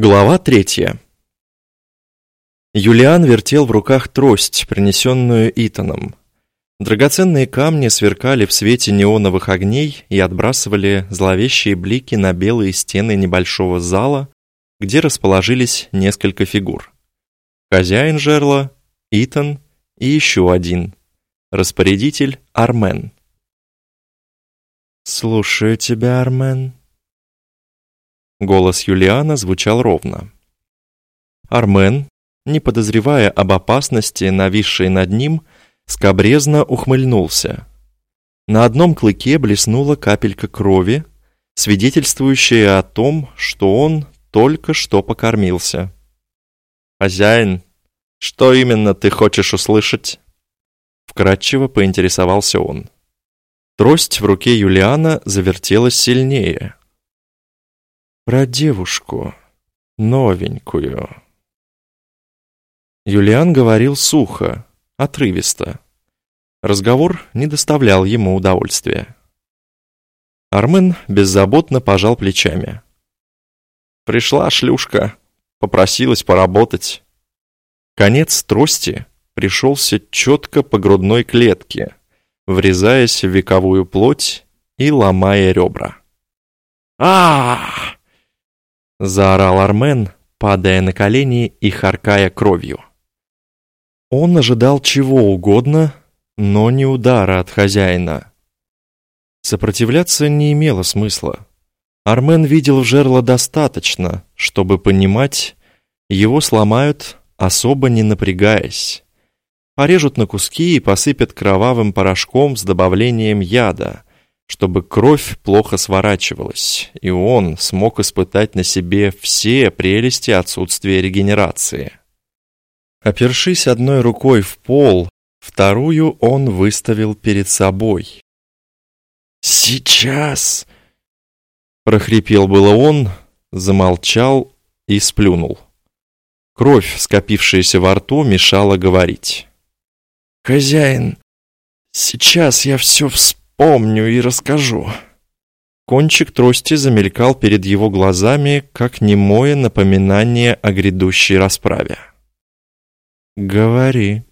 Глава третья. Юлиан вертел в руках трость, принесенную Итаном. Драгоценные камни сверкали в свете неоновых огней и отбрасывали зловещие блики на белые стены небольшого зала, где расположились несколько фигур. Хозяин жерла, Итан и еще один. Распорядитель Армен. «Слушаю тебя, Армен», Голос Юлиана звучал ровно. Армен, не подозревая об опасности, нависшей над ним, скобрезно ухмыльнулся. На одном клыке блеснула капелька крови, свидетельствующая о том, что он только что покормился. «Хозяин, что именно ты хочешь услышать?» Вкратчиво поинтересовался он. Трость в руке Юлиана завертелась сильнее – про девушку, новенькую. Юлиан говорил сухо, отрывисто. Разговор не доставлял ему удовольствия. Армен беззаботно пожал плечами. Пришла шлюшка, попросилась поработать. Конец трости пришелся четко по грудной клетке, врезаясь в вековую плоть и ломая ребра. а Заорал Армен, падая на колени и харкая кровью. Он ожидал чего угодно, но не удара от хозяина. Сопротивляться не имело смысла. Армен видел в жерло достаточно, чтобы понимать, его сломают, особо не напрягаясь. Порежут на куски и посыпят кровавым порошком с добавлением яда, чтобы кровь плохо сворачивалась, и он смог испытать на себе все прелести отсутствия регенерации. Опершись одной рукой в пол, вторую он выставил перед собой. «Сейчас!» прохрипел было он, замолчал и сплюнул. Кровь, скопившаяся во рту, мешала говорить. «Хозяин, сейчас я все вспомню Помню и расскажу». Кончик трости замелькал перед его глазами, как немое напоминание о грядущей расправе. «Говори,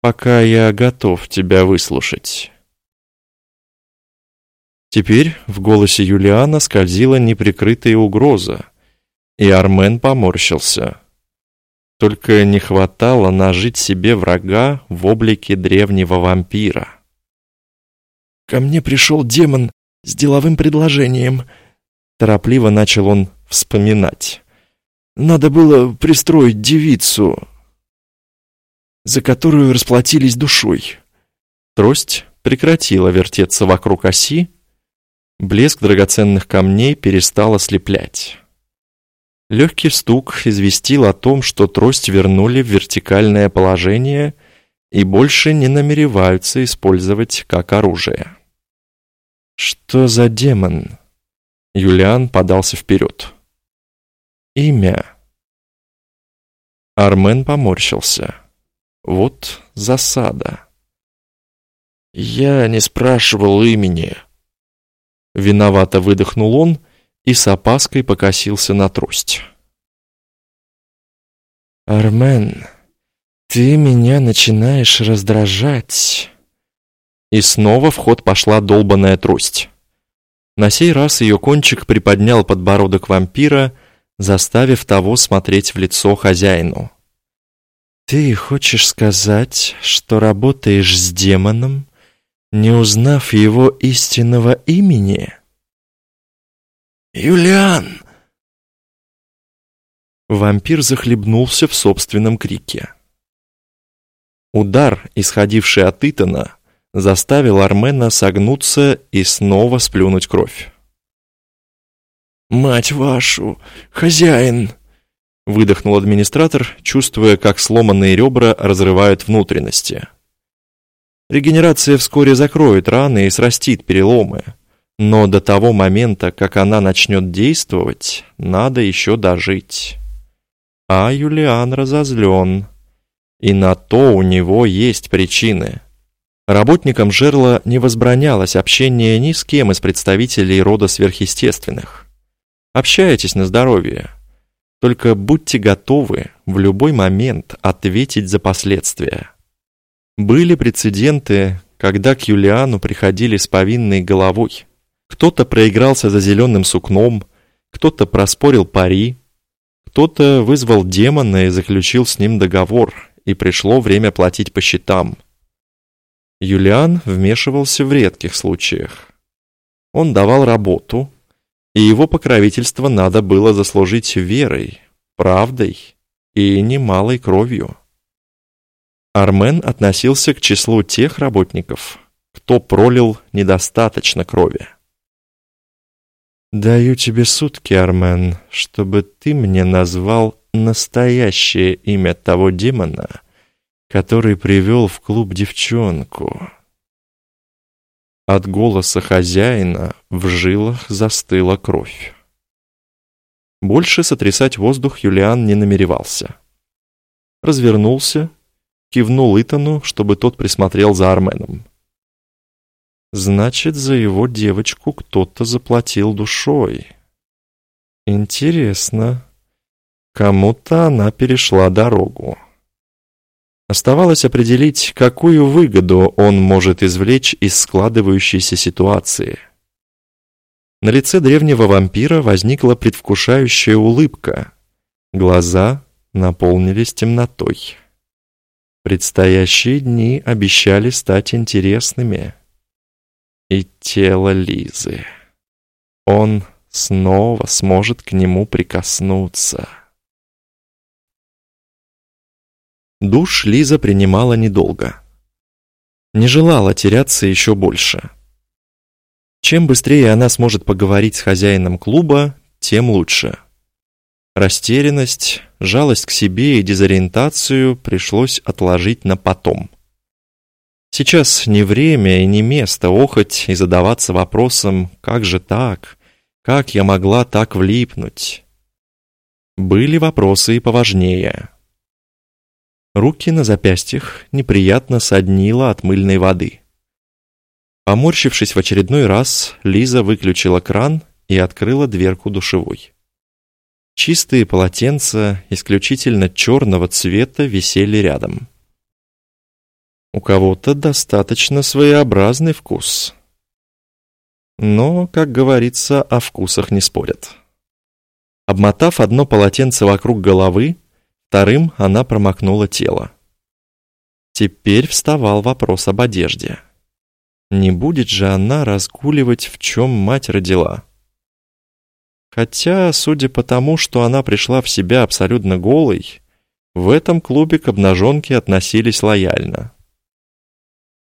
пока я готов тебя выслушать». Теперь в голосе Юлиана скользила неприкрытая угроза, и Армен поморщился. Только не хватало нажить себе врага в облике древнего вампира. «Ко мне пришел демон с деловым предложением», — торопливо начал он вспоминать. «Надо было пристроить девицу, за которую расплатились душой». Трость прекратила вертеться вокруг оси, блеск драгоценных камней перестал ослеплять. Легкий стук известил о том, что трость вернули в вертикальное положение и больше не намереваются использовать как оружие. «Что за демон?» Юлиан подался вперед. «Имя?» Армен поморщился. «Вот засада». «Я не спрашивал имени». Виновато выдохнул он и с опаской покосился на трость. «Армен, ты меня начинаешь раздражать». И снова в ход пошла долбаная трость. На сей раз ее кончик приподнял подбородок вампира, заставив того смотреть в лицо хозяину. «Ты хочешь сказать, что работаешь с демоном, не узнав его истинного имени?» «Юлиан!» Вампир захлебнулся в собственном крике. Удар, исходивший от Итана, заставил Армена согнуться и снова сплюнуть кровь. «Мать вашу! Хозяин!» выдохнул администратор, чувствуя, как сломанные ребра разрывают внутренности. Регенерация вскоре закроет раны и срастит переломы, но до того момента, как она начнет действовать, надо еще дожить. А Юлиан разозлен, и на то у него есть причины. Работникам жерла не возбранялось общение ни с кем из представителей рода сверхъестественных. Общайтесь на здоровье. Только будьте готовы в любой момент ответить за последствия. Были прецеденты, когда к Юлиану приходили с повинной головой. Кто-то проигрался за зеленым сукном, кто-то проспорил пари, кто-то вызвал демона и заключил с ним договор, и пришло время платить по счетам. Юлиан вмешивался в редких случаях. Он давал работу, и его покровительство надо было заслужить верой, правдой и немалой кровью. Армен относился к числу тех работников, кто пролил недостаточно крови. «Даю тебе сутки, Армен, чтобы ты мне назвал настоящее имя того демона, который привел в клуб девчонку». От голоса хозяина в жилах застыла кровь. Больше сотрясать воздух Юлиан не намеревался. Развернулся, кивнул Итану, чтобы тот присмотрел за Арменом. Значит, за его девочку кто-то заплатил душой. Интересно. Кому-то она перешла дорогу. Оставалось определить, какую выгоду он может извлечь из складывающейся ситуации. На лице древнего вампира возникла предвкушающая улыбка. Глаза наполнились темнотой. Предстоящие дни обещали стать интересными. И тело Лизы. Он снова сможет к нему прикоснуться. Душ Лиза принимала недолго. Не желала теряться еще больше. Чем быстрее она сможет поговорить с хозяином клуба, тем лучше. Растерянность, жалость к себе и дезориентацию пришлось отложить на потом. Сейчас не время и не место охоть и задаваться вопросом «как же так? Как я могла так влипнуть?» Были вопросы и поважнее. Руки на запястьях неприятно соднило от мыльной воды. Поморщившись в очередной раз, Лиза выключила кран и открыла дверку душевой. Чистые полотенца исключительно черного цвета висели рядом. У кого-то достаточно своеобразный вкус. Но, как говорится, о вкусах не спорят. Обмотав одно полотенце вокруг головы, Вторым она промокнула тело. Теперь вставал вопрос об одежде. Не будет же она разгуливать, в чем мать родила? Хотя, судя по тому, что она пришла в себя абсолютно голой, в этом клубе к обнаженке относились лояльно.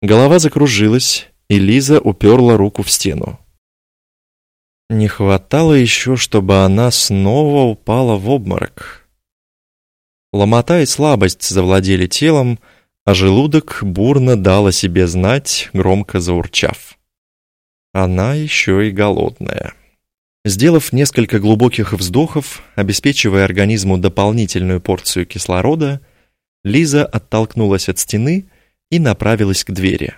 Голова закружилась, и Лиза уперла руку в стену. Не хватало еще, чтобы она снова упала в обморок. Ломота и слабость завладели телом, а желудок бурно дал о себе знать, громко заурчав. Она еще и голодная. Сделав несколько глубоких вздохов, обеспечивая организму дополнительную порцию кислорода, Лиза оттолкнулась от стены и направилась к двери.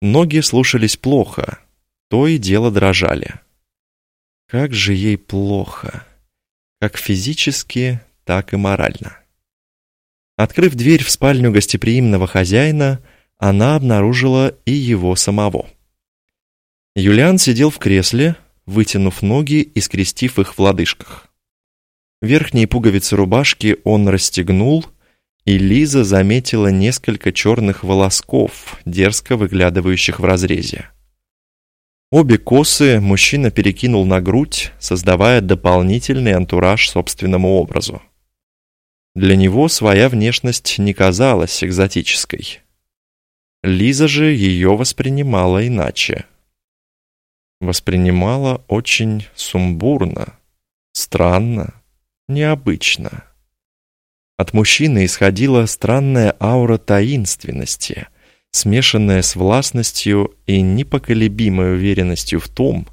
Ноги слушались плохо, то и дело дрожали. Как же ей плохо, как физически, так и морально. Открыв дверь в спальню гостеприимного хозяина, она обнаружила и его самого. Юлиан сидел в кресле, вытянув ноги и скрестив их в лодыжках. Верхние пуговицы рубашки он расстегнул, и Лиза заметила несколько черных волосков, дерзко выглядывающих в разрезе. Обе косы мужчина перекинул на грудь, создавая дополнительный антураж собственному образу. Для него своя внешность не казалась экзотической. Лиза же ее воспринимала иначе. Воспринимала очень сумбурно, странно, необычно. От мужчины исходила странная аура таинственности, смешанная с властностью и непоколебимой уверенностью в том,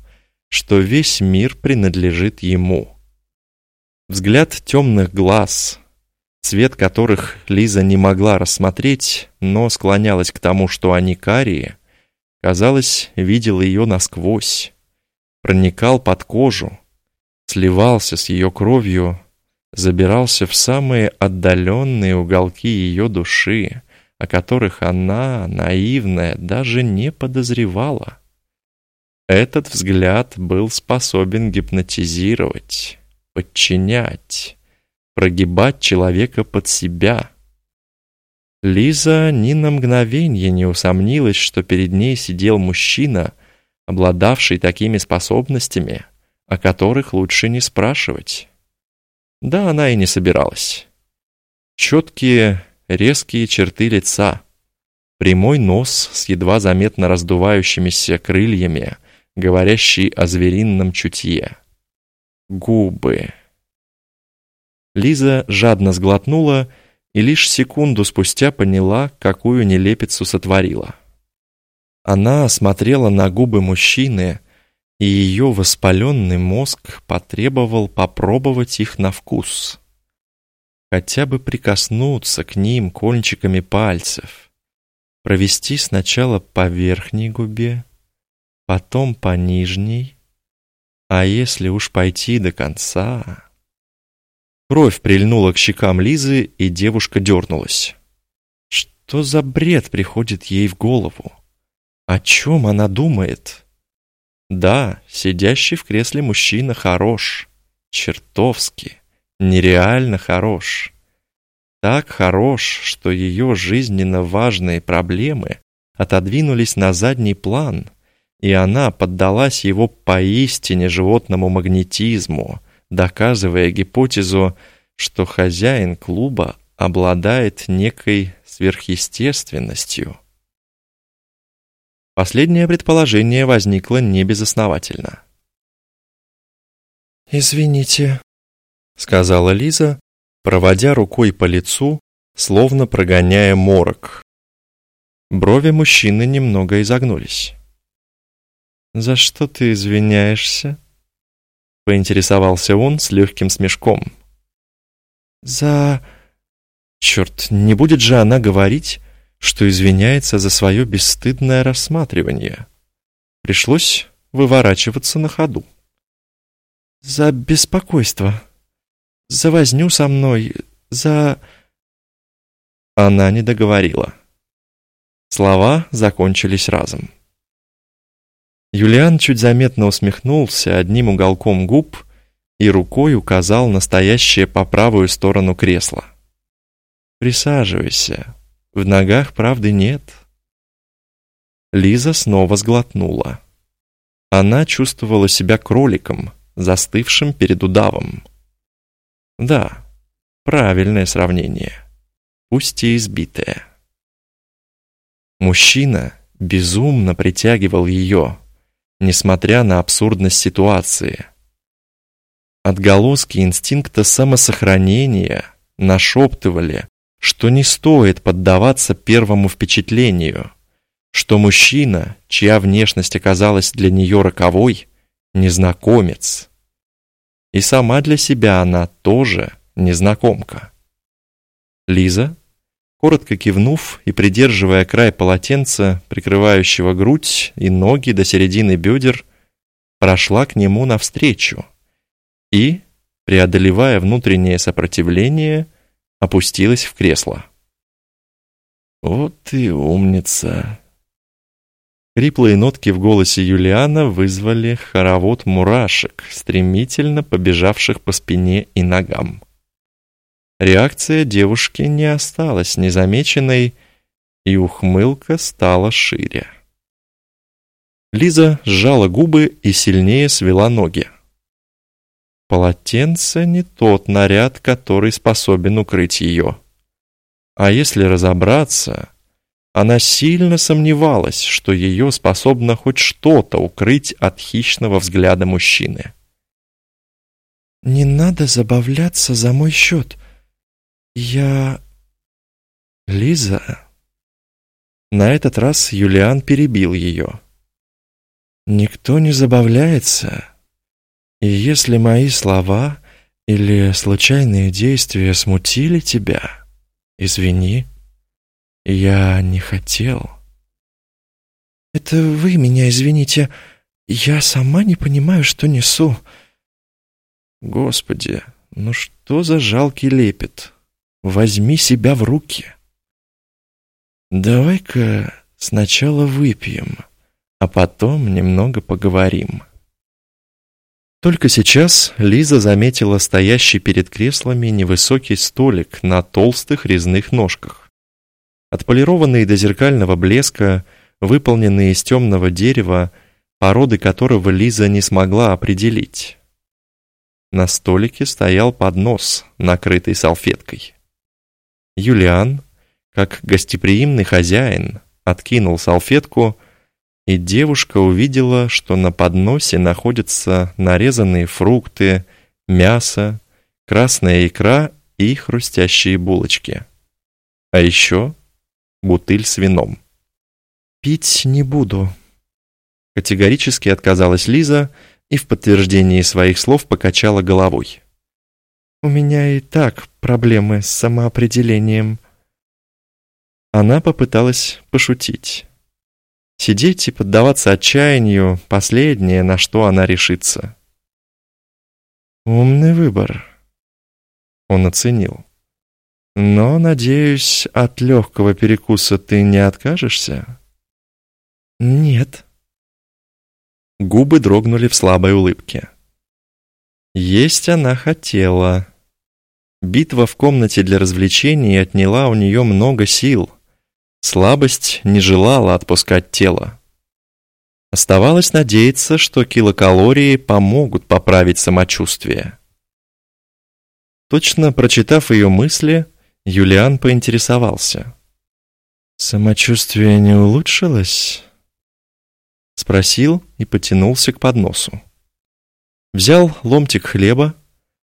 что весь мир принадлежит ему. Взгляд темных глаз, цвет которых Лиза не могла рассмотреть, но склонялась к тому, что они карие, казалось, видел ее насквозь, проникал под кожу, сливался с ее кровью, забирался в самые отдаленные уголки ее души, о которых она, наивная, даже не подозревала. Этот взгляд был способен гипнотизировать, подчинять, прогибать человека под себя. Лиза ни на мгновение не усомнилась, что перед ней сидел мужчина, обладавший такими способностями, о которых лучше не спрашивать. Да, она и не собиралась. Четкие, резкие черты лица, прямой нос с едва заметно раздувающимися крыльями, говорящий о зверином чутье. Губы. Лиза жадно сглотнула и лишь секунду спустя поняла, какую нелепицу сотворила. Она смотрела на губы мужчины, и ее воспаленный мозг потребовал попробовать их на вкус. Хотя бы прикоснуться к ним кончиками пальцев, провести сначала по верхней губе, потом по нижней, а если уж пойти до конца... Кровь прильнула к щекам Лизы, и девушка дернулась. Что за бред приходит ей в голову? О чем она думает? Да, сидящий в кресле мужчина хорош, чертовски, нереально хорош. Так хорош, что ее жизненно важные проблемы отодвинулись на задний план, и она поддалась его поистине животному магнетизму, доказывая гипотезу, что хозяин клуба обладает некой сверхъестественностью – Последнее предположение возникло небезосновательно. «Извините», — сказала Лиза, проводя рукой по лицу, словно прогоняя морок. Брови мужчины немного изогнулись. «За что ты извиняешься?» — поинтересовался он с легким смешком. «За...» «Черт, не будет же она говорить, что извиняется за свое бесстыдное рассматривание. Пришлось выворачиваться на ходу. «За беспокойство. За возню со мной. За...» Она не договорила. Слова закончились разом. Юлиан чуть заметно усмехнулся одним уголком губ и рукой указал настоящее по правую сторону кресла. «Присаживайся, в ногах правды нет. Лиза снова сглотнула. Она чувствовала себя кроликом, застывшим перед удавом. Да, правильное сравнение, пусть и избитое. Мужчина безумно притягивал ее, несмотря на абсурдность ситуации. Отголоски инстинкта самосохранения нашептывали, что не стоит поддаваться первому впечатлению, что мужчина, чья внешность оказалась для нее роковой, незнакомец. И сама для себя она тоже незнакомка. Лиза, коротко кивнув и придерживая край полотенца, прикрывающего грудь и ноги до середины бедер, прошла к нему навстречу и, преодолевая внутреннее сопротивление, опустилась в кресло. «Вот ты умница!» Хриплые нотки в голосе Юлиана вызвали хоровод мурашек, стремительно побежавших по спине и ногам. Реакция девушки не осталась незамеченной, и ухмылка стала шире. Лиза сжала губы и сильнее свела ноги. Полотенце не тот наряд, который способен укрыть ее. А если разобраться, она сильно сомневалась, что ее способно хоть что-то укрыть от хищного взгляда мужчины. «Не надо забавляться за мой счет. Я...» «Лиза...» На этот раз Юлиан перебил ее. «Никто не забавляется. И если мои слова или случайные действия смутили тебя, извини, я не хотел. Это вы меня извините, я сама не понимаю, что несу. Господи, Ну что за жалкий лепет? Возьми себя в руки. Давай-ка сначала выпьем, а потом немного поговорим. Только сейчас Лиза заметила стоящий перед креслами невысокий столик на толстых резных ножках. Отполированные до зеркального блеска, выполненные из темного дерева, породы которого Лиза не смогла определить. На столике стоял поднос, накрытый салфеткой. Юлиан, как гостеприимный хозяин, откинул салфетку и девушка увидела, что на подносе находятся нарезанные фрукты, мясо, красная икра и хрустящие булочки. А еще бутыль с вином. «Пить не буду», — категорически отказалась Лиза и в подтверждении своих слов покачала головой. «У меня и так проблемы с самоопределением». Она попыталась пошутить. Сидеть и поддаваться отчаянию — последнее, на что она решится. «Умный выбор», — он оценил. «Но, надеюсь, от легкого перекуса ты не откажешься?» «Нет». Губы дрогнули в слабой улыбке. Есть она хотела. Битва в комнате для развлечений отняла у нее много сил. Слабость не желала отпускать тело. Оставалось надеяться, что килокалории помогут поправить самочувствие. Точно прочитав ее мысли, Юлиан поинтересовался. «Самочувствие не улучшилось?» Спросил и потянулся к подносу. Взял ломтик хлеба,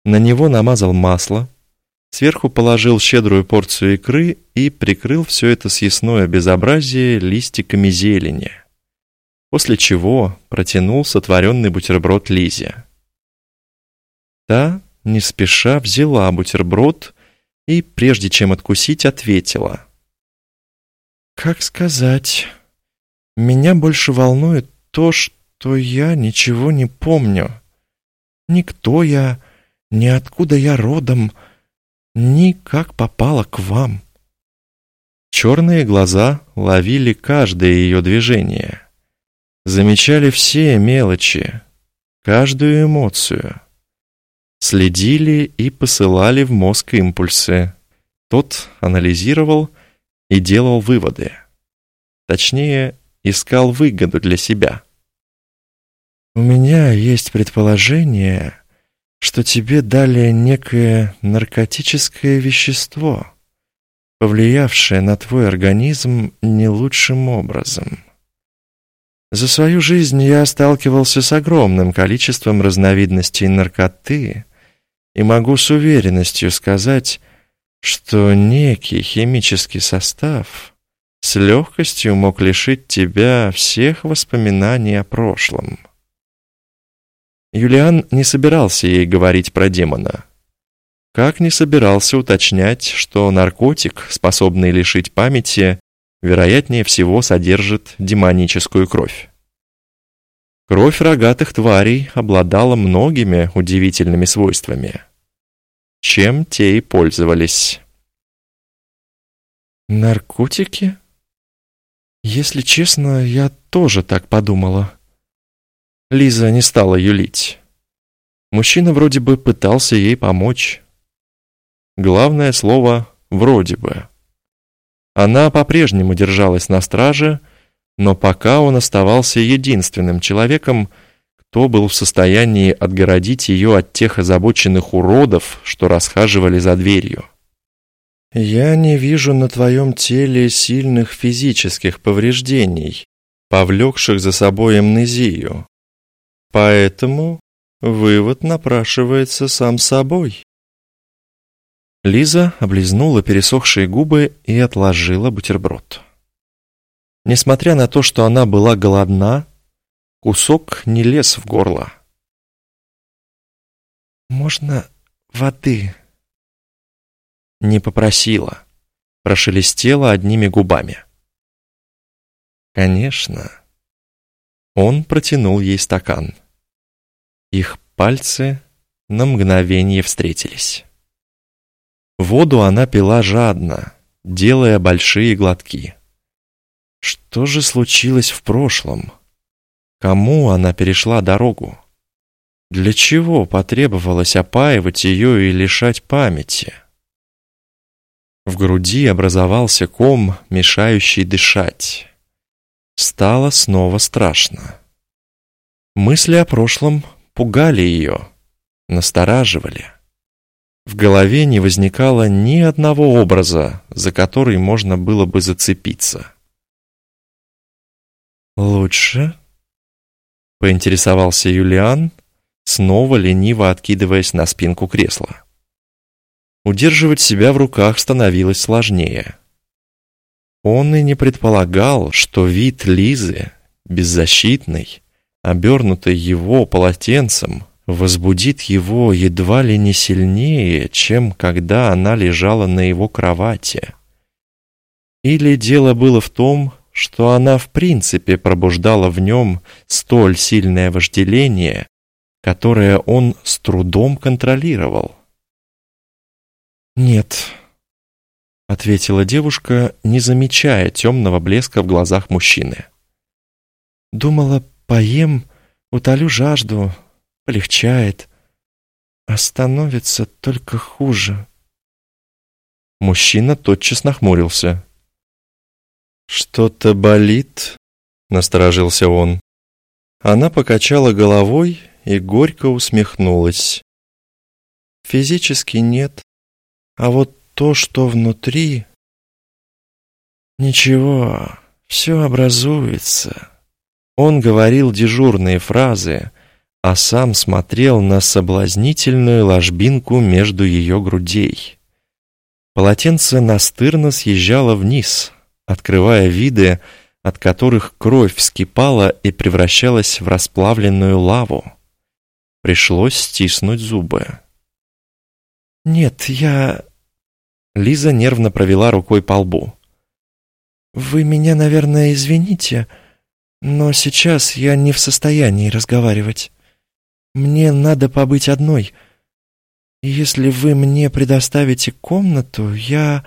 на него намазал масло, Сверху положил щедрую порцию икры и прикрыл все это съестное безобразие листиками зелени. После чего протянул сотворенный бутерброд Лизе. Та, не спеша, взяла бутерброд и, прежде чем откусить, ответила. «Как сказать? Меня больше волнует то, что я ничего не помню. Никто я, ни откуда я родом — никак попала к вам. Черные глаза ловили каждое ее движение. Замечали все мелочи, каждую эмоцию. Следили и посылали в мозг импульсы. Тот анализировал и делал выводы. Точнее, искал выгоду для себя. «У меня есть предположение, что тебе дали некое наркотическое вещество, повлиявшее на твой организм не лучшим образом. За свою жизнь я сталкивался с огромным количеством разновидностей наркоты и могу с уверенностью сказать, что некий химический состав с легкостью мог лишить тебя всех воспоминаний о прошлом. Юлиан не собирался ей говорить про демона. Как не собирался уточнять, что наркотик, способный лишить памяти, вероятнее всего содержит демоническую кровь. Кровь рогатых тварей обладала многими удивительными свойствами. Чем те и пользовались. «Наркотики? Если честно, я тоже так подумала», Лиза не стала юлить. Мужчина вроде бы пытался ей помочь. Главное слово «вроде бы». Она по-прежнему держалась на страже, но пока он оставался единственным человеком, кто был в состоянии отгородить ее от тех озабоченных уродов, что расхаживали за дверью. «Я не вижу на твоем теле сильных физических повреждений, повлекших за собой амнезию», Поэтому вывод напрашивается сам собой. Лиза облизнула пересохшие губы и отложила бутерброд. Несмотря на то, что она была голодна, кусок не лез в горло. «Можно воды?» Не попросила, прошелестела одними губами. «Конечно». Он протянул ей стакан. Их пальцы на мгновение встретились. Воду она пила жадно, делая большие глотки. Что же случилось в прошлом? Кому она перешла дорогу? Для чего потребовалось опаивать ее и лишать памяти? В груди образовался ком, мешающий дышать. Стало снова страшно. Мысли о прошлом пугали ее, настораживали. В голове не возникало ни одного образа, за который можно было бы зацепиться. «Лучше?» — поинтересовался Юлиан, снова лениво откидываясь на спинку кресла. Удерживать себя в руках становилось сложнее. Он и не предполагал, что вид Лизы, беззащитной, обернутой его полотенцем, возбудит его едва ли не сильнее, чем когда она лежала на его кровати. Или дело было в том, что она в принципе пробуждала в нем столь сильное вожделение, которое он с трудом контролировал. «Нет», — ответила девушка, не замечая темного блеска в глазах мужчины. «Думала, поем, утолю жажду, полегчает, а становится только хуже». Мужчина тотчас нахмурился. «Что-то болит?» — насторожился он. Она покачала головой и горько усмехнулась. «Физически нет, а вот то, что внутри... Ничего, все образуется». Он говорил дежурные фразы, а сам смотрел на соблазнительную ложбинку между ее грудей. Полотенце настырно съезжало вниз, открывая виды, от которых кровь вскипала и превращалась в расплавленную лаву. Пришлось стиснуть зубы. «Нет, я...» Лиза нервно провела рукой по лбу. «Вы меня, наверное, извините, но сейчас я не в состоянии разговаривать. Мне надо побыть одной. Если вы мне предоставите комнату, я...»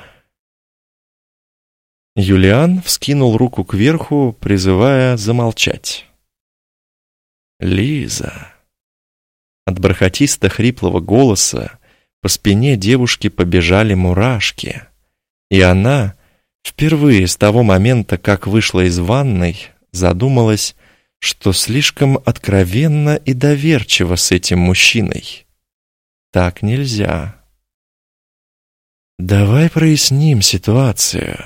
Юлиан вскинул руку кверху, призывая замолчать. «Лиза!» От бархатисто-хриплого голоса по спине девушки побежали мурашки, и она, впервые с того момента, как вышла из ванной, задумалась, что слишком откровенно и доверчиво с этим мужчиной. Так нельзя. «Давай проясним ситуацию»,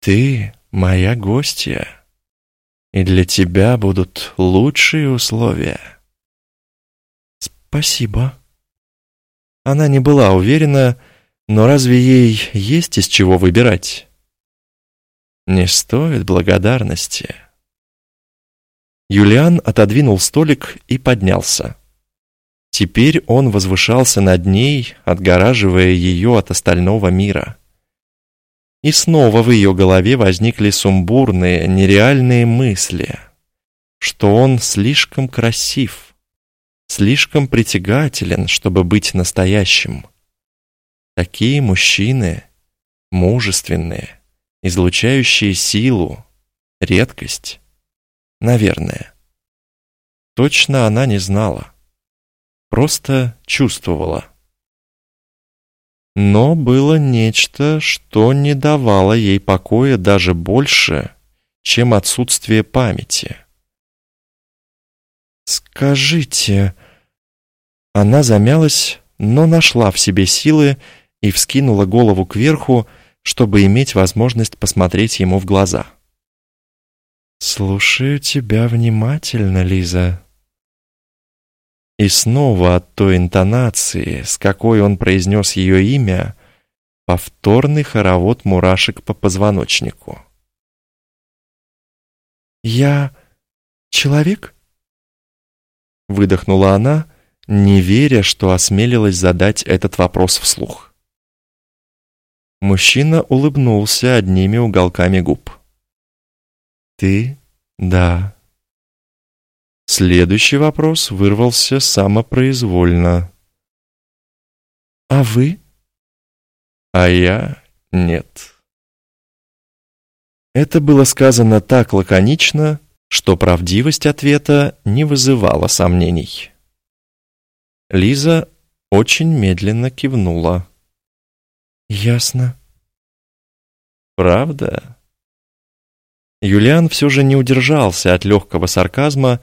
ты моя гостья, и для тебя будут лучшие условия. Спасибо. Она не была уверена, но разве ей есть из чего выбирать? Не стоит благодарности. Юлиан отодвинул столик и поднялся. Теперь он возвышался над ней, отгораживая ее от остального мира. И снова в ее голове возникли сумбурные, нереальные мысли, что он слишком красив, слишком притягателен, чтобы быть настоящим. Такие мужчины, мужественные, излучающие силу, редкость, наверное. Точно она не знала, просто чувствовала. Но было нечто, что не давало ей покоя даже больше, чем отсутствие памяти. «Скажите...» Она замялась, но нашла в себе силы и вскинула голову кверху, чтобы иметь возможность посмотреть ему в глаза. «Слушаю тебя внимательно, Лиза», и снова от той интонации, с какой он произнес ее имя, повторный хоровод мурашек по позвоночнику. «Я человек?» Выдохнула она, не веря, что осмелилась задать этот вопрос вслух. Мужчина улыбнулся одними уголками губ. «Ты — да. Следующий вопрос вырвался самопроизвольно. «А вы?» «А я нет». Это было сказано так лаконично, что правдивость ответа не вызывала сомнений. Лиза очень медленно кивнула. «Ясно». «Правда?» Юлиан все же не удержался от легкого сарказма,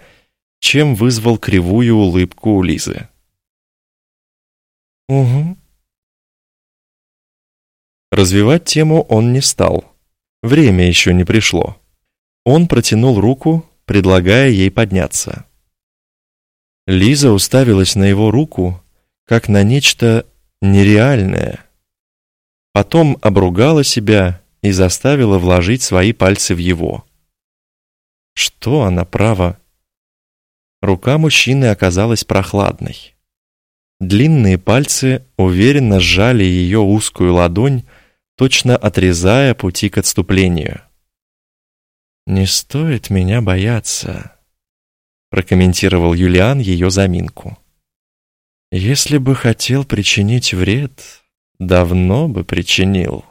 чем вызвал кривую улыбку у Лизы. «Угу». Развивать тему он не стал. Время еще не пришло. Он протянул руку, предлагая ей подняться. Лиза уставилась на его руку, как на нечто нереальное. Потом обругала себя и заставила вложить свои пальцы в его. Что она права? Рука мужчины оказалась прохладной. Длинные пальцы уверенно сжали ее узкую ладонь, точно отрезая пути к отступлению. «Не стоит меня бояться», — прокомментировал Юлиан ее заминку. «Если бы хотел причинить вред, давно бы причинил».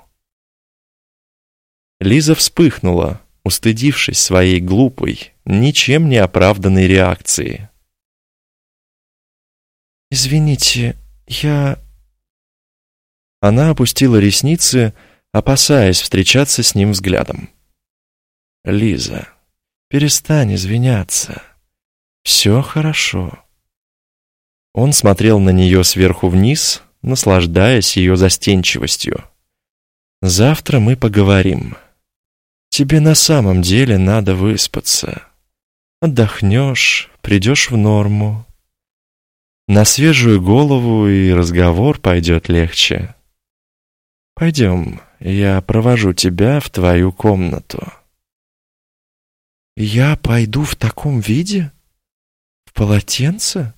Лиза вспыхнула, устыдившись своей глупой, ничем не оправданной реакции. «Извините, я она опустила ресницы, опасаясь встречаться с ним взглядом. «Лиза, перестань извиняться. Все хорошо». Он смотрел на нее сверху вниз, наслаждаясь ее застенчивостью. «Завтра мы поговорим. Тебе на самом деле надо выспаться. Отдохнешь, придешь в норму. На свежую голову и разговор пойдет легче. Пойдем, я провожу тебя в твою комнату. Я пойду в таком виде? В полотенце?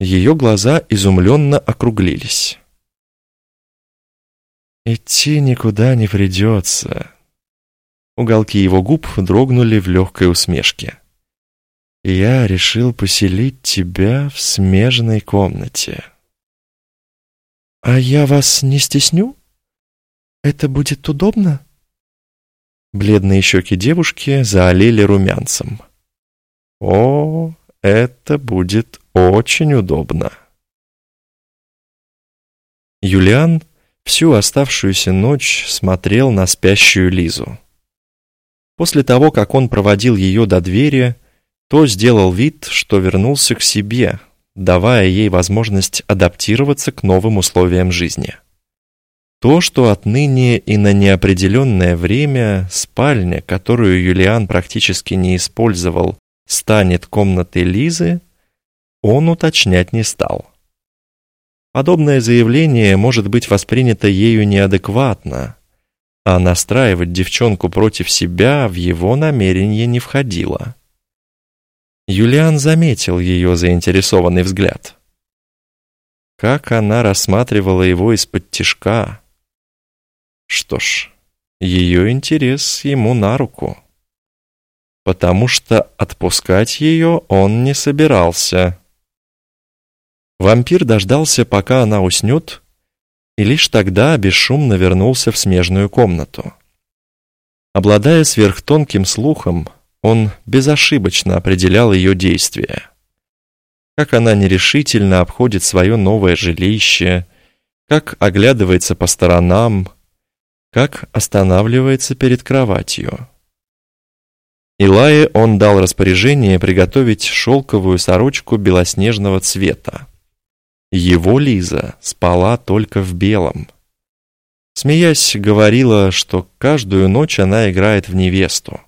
Ее глаза изумленно округлились. Идти никуда не придется. Уголки его губ дрогнули в легкой усмешке. Я решил поселить тебя в смежной комнате. «А я вас не стесню? Это будет удобно?» Бледные щеки девушки заолели румянцем. «О, это будет очень удобно!» Юлиан всю оставшуюся ночь смотрел на спящую Лизу. После того, как он проводил ее до двери, то сделал вид, что вернулся к себе, давая ей возможность адаптироваться к новым условиям жизни. То, что отныне и на неопределенное время спальня, которую Юлиан практически не использовал, станет комнатой Лизы, он уточнять не стал. Подобное заявление может быть воспринято ею неадекватно, а настраивать девчонку против себя в его намерение не входило. Юлиан заметил ее заинтересованный взгляд. Как она рассматривала его из-под тишка. Что ж, ее интерес ему на руку. Потому что отпускать ее он не собирался. Вампир дождался, пока она уснет, и лишь тогда бесшумно вернулся в смежную комнату. Обладая сверхтонким слухом, он безошибочно определял ее действия. Как она нерешительно обходит свое новое жилище, как оглядывается по сторонам, как останавливается перед кроватью. Илае он дал распоряжение приготовить шелковую сорочку белоснежного цвета. Его Лиза спала только в белом. Смеясь, говорила, что каждую ночь она играет в невесту.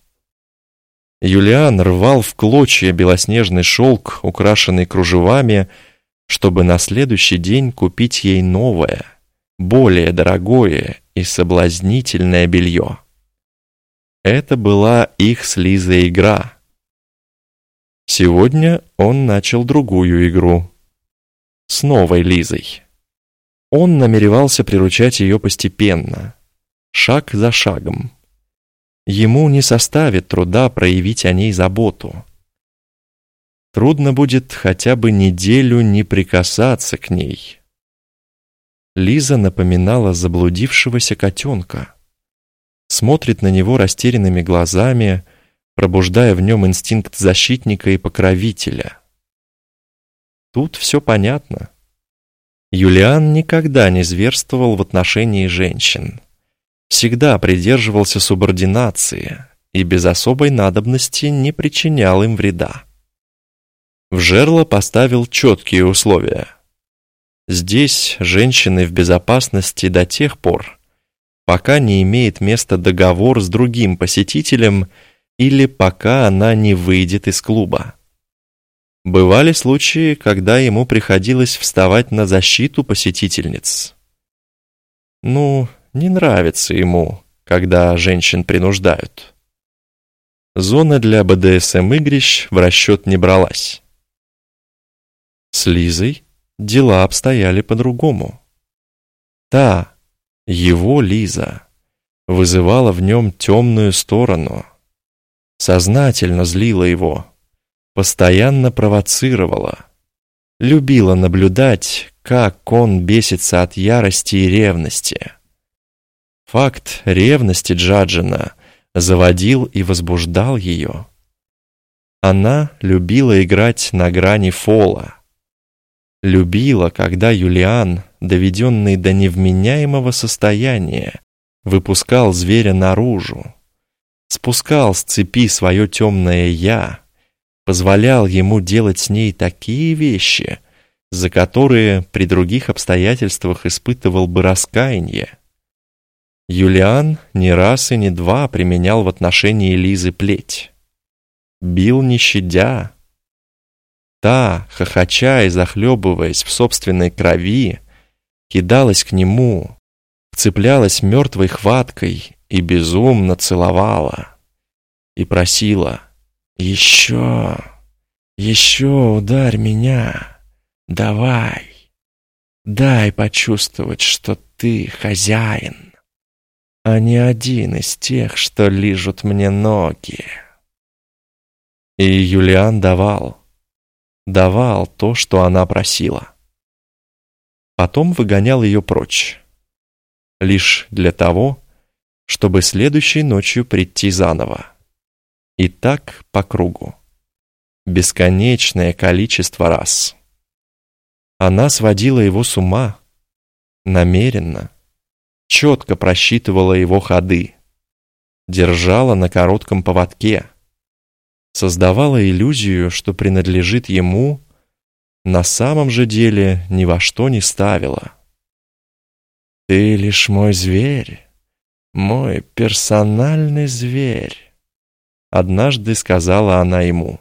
Юлиан рвал в клочья белоснежный шелк, украшенный кружевами, чтобы на следующий день купить ей новое, более дорогое и соблазнительное белье. Это была их с Лизой игра. Сегодня он начал другую игру. С новой Лизой. Он намеревался приручать ее постепенно, шаг за шагом. Ему не составит труда проявить о ней заботу. Трудно будет хотя бы неделю не прикасаться к ней. Лиза напоминала заблудившегося котенка. Смотрит на него растерянными глазами, пробуждая в нем инстинкт защитника и покровителя. Тут все понятно. Юлиан никогда не зверствовал в отношении женщин. Всегда придерживался субординации и без особой надобности не причинял им вреда. В жерло поставил четкие условия. Здесь женщины в безопасности до тех пор, пока не имеет места договор с другим посетителем или пока она не выйдет из клуба. Бывали случаи, когда ему приходилось вставать на защиту посетительниц. Ну, не нравится ему, когда женщин принуждают. Зона для БДСМ-игрищ в расчет не бралась. С Лизой дела обстояли по-другому. Та, его Лиза, вызывала в нем темную сторону, сознательно злила его, постоянно провоцировала, любила наблюдать, как он бесится от ярости и ревности. Факт ревности Джаджина заводил и возбуждал ее. Она любила играть на грани фола, Любила, когда Юлиан, доведенный до невменяемого состояния, выпускал зверя наружу, спускал с цепи свое темное «я», позволял ему делать с ней такие вещи, за которые при других обстоятельствах испытывал бы раскаяние. Юлиан не раз и не два применял в отношении Лизы плеть. Бил не щадя, Та, хохоча и захлебываясь в собственной крови, кидалась к нему, цеплялась мертвой хваткой и безумно целовала. И просила «Еще, еще ударь меня, давай, дай почувствовать, что ты хозяин, а не один из тех, что лижут мне ноги». И Юлиан давал давал то, что она просила. Потом выгонял ее прочь. Лишь для того, чтобы следующей ночью прийти заново. И так по кругу. Бесконечное количество раз. Она сводила его с ума. Намеренно. Четко просчитывала его ходы. Держала на коротком поводке создавала иллюзию, что принадлежит ему, на самом же деле ни во что не ставила. «Ты лишь мой зверь, мой персональный зверь», однажды сказала она ему.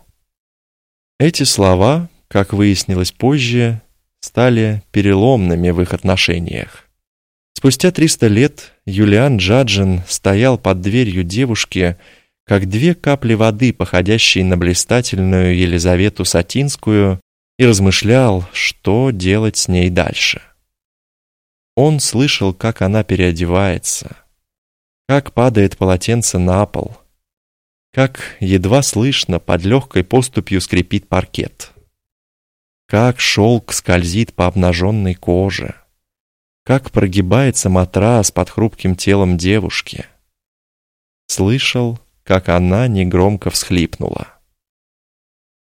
Эти слова, как выяснилось позже, стали переломными в их отношениях. Спустя 300 лет Юлиан Джаджин стоял под дверью девушки, как две капли воды, походящие на блистательную Елизавету Сатинскую, и размышлял, что делать с ней дальше. Он слышал, как она переодевается, как падает полотенце на пол, как едва слышно под легкой поступью скрипит паркет, как шелк скользит по обнаженной коже, как прогибается матрас под хрупким телом девушки. Слышал, как она негромко всхлипнула.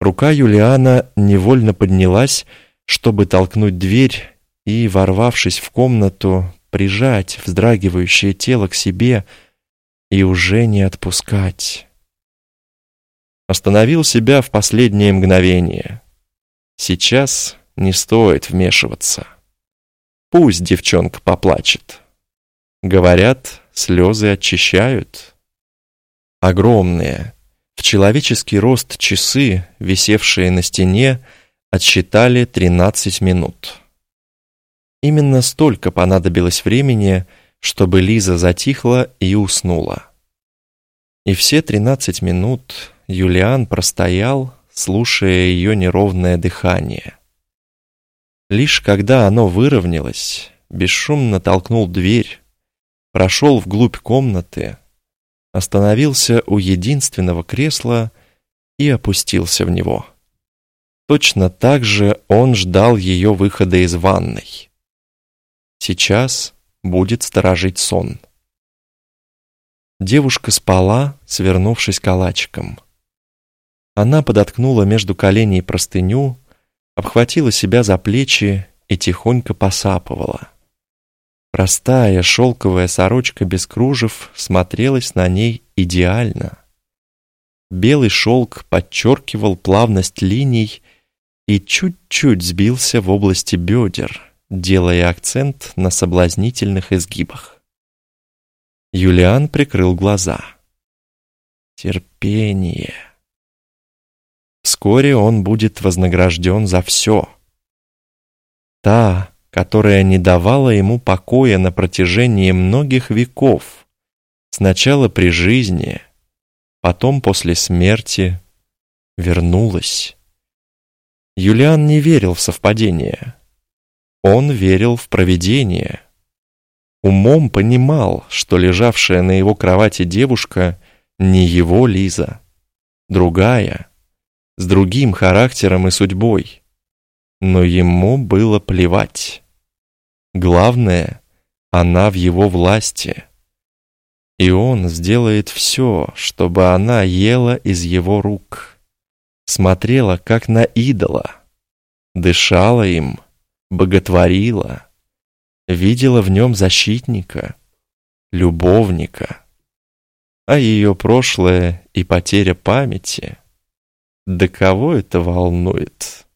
Рука Юлиана невольно поднялась, чтобы толкнуть дверь и, ворвавшись в комнату, прижать вздрагивающее тело к себе и уже не отпускать. Остановил себя в последнее мгновение. Сейчас не стоит вмешиваться. Пусть девчонка поплачет. Говорят, слезы очищают. Огромные, в человеческий рост часы, висевшие на стене, отсчитали 13 минут. Именно столько понадобилось времени, чтобы Лиза затихла и уснула. И все 13 минут Юлиан простоял, слушая ее неровное дыхание. Лишь когда оно выровнялось, бесшумно толкнул дверь, прошел вглубь комнаты, остановился у единственного кресла и опустился в него. Точно так же он ждал ее выхода из ванной. Сейчас будет сторожить сон. Девушка спала, свернувшись калачиком. Она подоткнула между коленей простыню, обхватила себя за плечи и тихонько посапывала. Простая шелковая сорочка без кружев смотрелась на ней идеально. Белый шелк подчеркивал плавность линий и чуть-чуть сбился в области бедер, делая акцент на соблазнительных изгибах. Юлиан прикрыл глаза. Терпение. Вскоре он будет вознагражден за все. Та, которая не давала ему покоя на протяжении многих веков, сначала при жизни, потом после смерти, вернулась. Юлиан не верил в совпадение. Он верил в провидение. Умом понимал, что лежавшая на его кровати девушка не его Лиза, другая, с другим характером и судьбой. Но ему было плевать. Главное, она в его власти. И он сделает все, чтобы она ела из его рук смотрела как на идола, дышала им, боготворила, видела в нем защитника, любовника. А ее прошлое и потеря памяти, да кого это волнует?